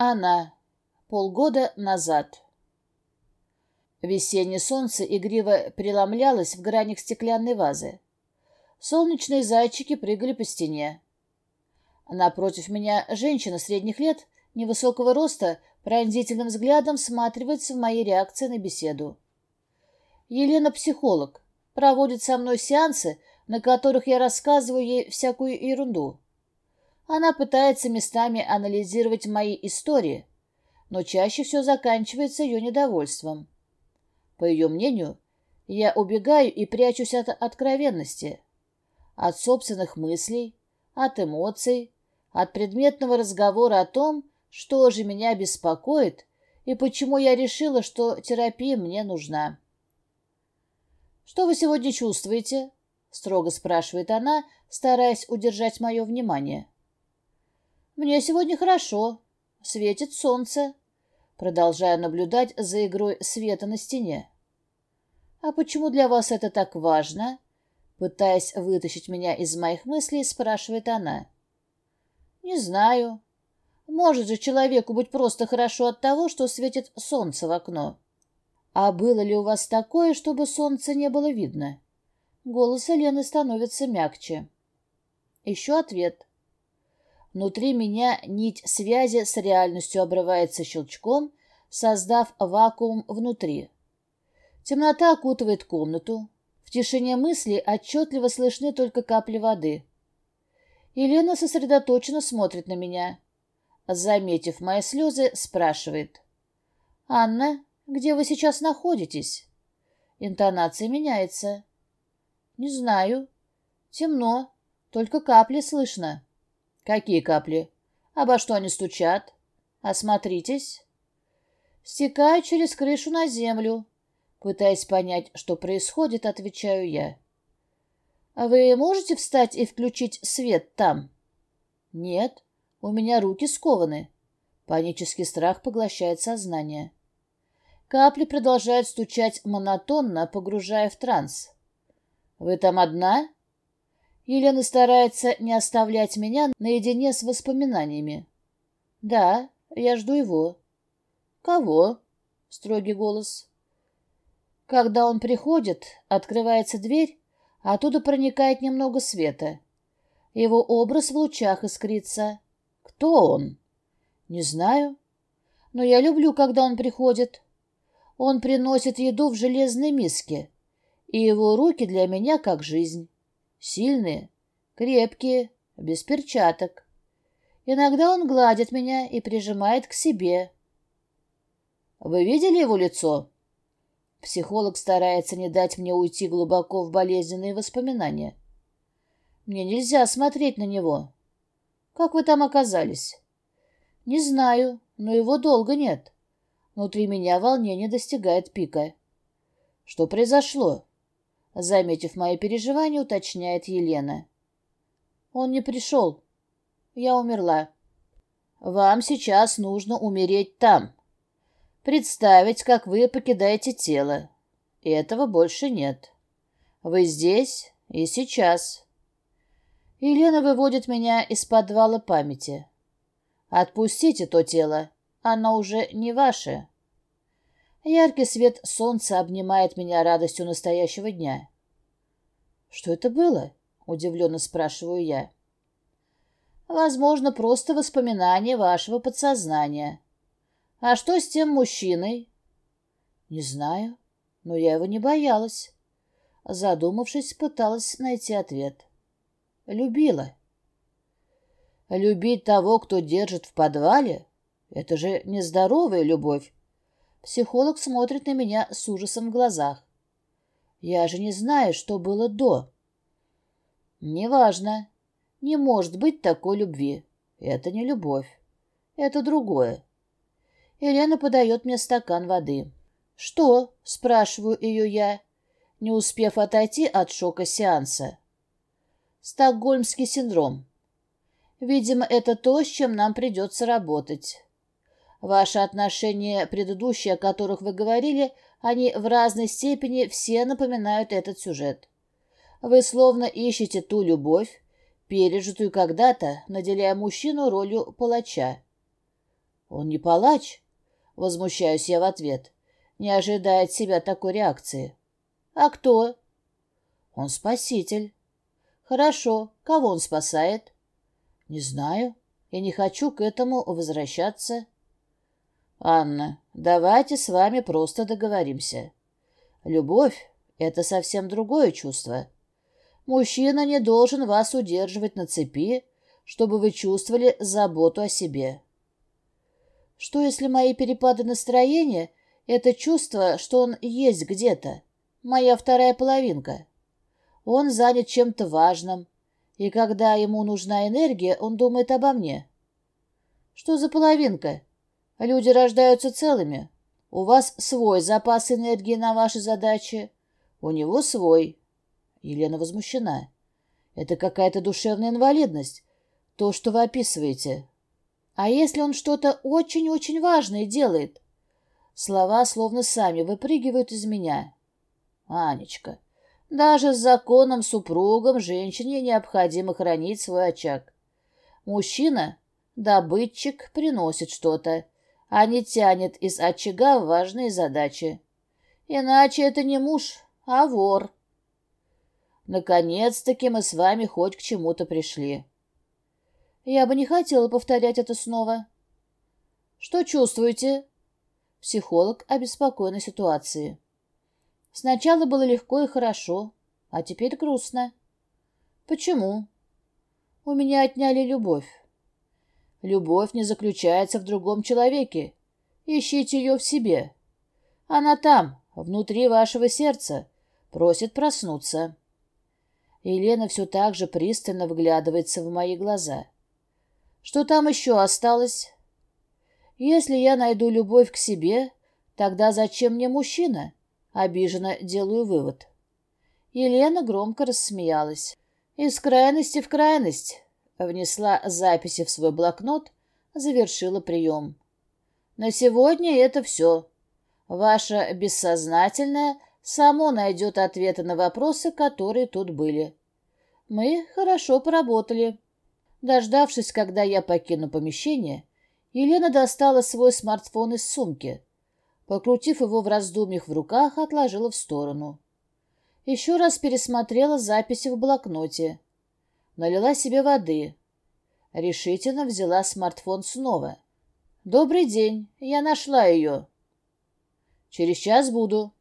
Она. Полгода назад. Весеннее солнце игриво преломлялось в гранях стеклянной вазы. Солнечные зайчики прыгали по стене. Напротив меня женщина средних лет, невысокого роста, пронзительным взглядом всматривается в мои реакции на беседу. Елена психолог, проводит со мной сеансы, на которых я рассказываю ей всякую ерунду. Она пытается местами анализировать мои истории, но чаще все заканчивается ее недовольством. По ее мнению, я убегаю и прячусь от откровенности, от собственных мыслей, от эмоций, от предметного разговора о том, что же меня беспокоит и почему я решила, что терапия мне нужна. «Что вы сегодня чувствуете?» — строго спрашивает она, стараясь удержать мое внимание. «Мне сегодня хорошо. Светит солнце». Продолжаю наблюдать за игрой света на стене. «А почему для вас это так важно?» Пытаясь вытащить меня из моих мыслей, спрашивает она. «Не знаю. Может же человеку быть просто хорошо от того, что светит солнце в окно. А было ли у вас такое, чтобы солнца не было видно?» Голос Елены становится мягче. Еще ответ. Внутри меня нить связи с реальностью обрывается щелчком, создав вакуум внутри. Темнота окутывает комнату. В тишине мысли отчетливо слышны только капли воды. Елена сосредоточенно смотрит на меня. Заметив мои слезы, спрашивает. «Анна, где вы сейчас находитесь?» Интонация меняется. «Не знаю. Темно. Только капли слышно». Какие капли? Обо что они стучат? Осмотритесь. Стекаю через крышу на землю. Пытаясь понять, что происходит, отвечаю я. А вы можете встать и включить свет там? Нет, у меня руки скованы. Панический страх поглощает сознание. Капли продолжают стучать монотонно, погружая в транс. «Вы там одна?» Елена старается не оставлять меня наедине с воспоминаниями. «Да, я жду его». «Кого?» — строгий голос. Когда он приходит, открывается дверь, а оттуда проникает немного света. Его образ в лучах искрится. Кто он? Не знаю. Но я люблю, когда он приходит. Он приносит еду в железной миске, и его руки для меня как жизнь. Сильные, крепкие, без перчаток. Иногда он гладит меня и прижимает к себе. Вы видели его лицо? Психолог старается не дать мне уйти глубоко в болезненные воспоминания. Мне нельзя смотреть на него. Как вы там оказались? Не знаю, но его долго нет. Внутри меня волнение достигает пика. Что произошло? Заметив мои переживания, уточняет Елена. Он не пришел. Я умерла. Вам сейчас нужно умереть там. Представить, как вы покидаете тело. Этого больше нет. Вы здесь и сейчас. Елена выводит меня из подвала памяти. Отпустите то тело. Оно уже не ваше. Яркий свет солнца обнимает меня радостью настоящего дня. «Что это было?» — удивленно спрашиваю я. «Возможно, просто воспоминание вашего подсознания. А что с тем мужчиной?» «Не знаю, но я его не боялась». Задумавшись, пыталась найти ответ. «Любила». «Любить того, кто держит в подвале? Это же нездоровая любовь. Психолог смотрит на меня с ужасом в глазах. Я же не знаю, что было до. Неважно. Не может быть такой любви. Это не любовь. Это другое. Елена подает мне стакан воды. «Что?» — спрашиваю ее я, не успев отойти от шока сеанса. «Стокгольмский синдром. Видимо, это то, с чем нам придется работать. Ваши отношения предыдущие, о которых вы говорили, они в разной степени все напоминают этот сюжет. Вы словно ищете ту любовь, пережитую когда-то, наделяя мужчину ролью палача. Он не палач? Возмущаюсь я в ответ, не ожидая от себя такой реакции. А кто? Он спаситель. Хорошо. Кого он спасает? Не знаю. Я не хочу к этому возвращаться. Анна, давайте с вами просто договоримся. Любовь — это совсем другое чувство. Мужчина не должен вас удерживать на цепи, чтобы вы чувствовали заботу о себе. Что, если мои перепады настроения — это чувство, что он есть где-то, моя вторая половинка? Он занят чем-то важным, и когда ему нужна энергия, он думает обо мне. Что за половинка? Люди рождаются целыми. У вас свой запас энергии на ваши задачи, у него свой. Елена возмущена. Это какая-то душевная инвалидность, то, что вы описываете. А если он что-то очень-очень важное делает? Слова словно сами выпрыгивают из меня. Анечка, даже с законом супругом женщине необходимо хранить свой очаг. Мужчина, добытчик, приносит что-то, а не тянет из очага важные задачи. Иначе это не муж, а вор. Наконец-таки мы с вами хоть к чему-то пришли. Я бы не хотела повторять это снова. Что чувствуете? Психолог обеспокоен ситуацией. Сначала было легко и хорошо, а теперь грустно. Почему? У меня отняли любовь. Любовь не заключается в другом человеке. Ищите ее в себе. Она там, внутри вашего сердца, просит проснуться. Елена все так же пристально вглядывается в мои глаза. Что там еще осталось? Если я найду любовь к себе, тогда зачем мне мужчина? Обиженно делаю вывод. Елена громко рассмеялась. Из крайности в крайность. Внесла записи в свой блокнот, завершила прием. На сегодня это все. Ваше бессознательное само найдет ответы на вопросы, которые тут были. Мы хорошо поработали. Дождавшись, когда я покину помещение, Елена достала свой смартфон из сумки. Покрутив его в раздумьях в руках, отложила в сторону. Еще раз пересмотрела записи в блокноте. Налила себе воды. Решительно взяла смартфон снова. «Добрый день, я нашла ее». «Через час буду».